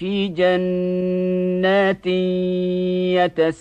في جنات يتساءلون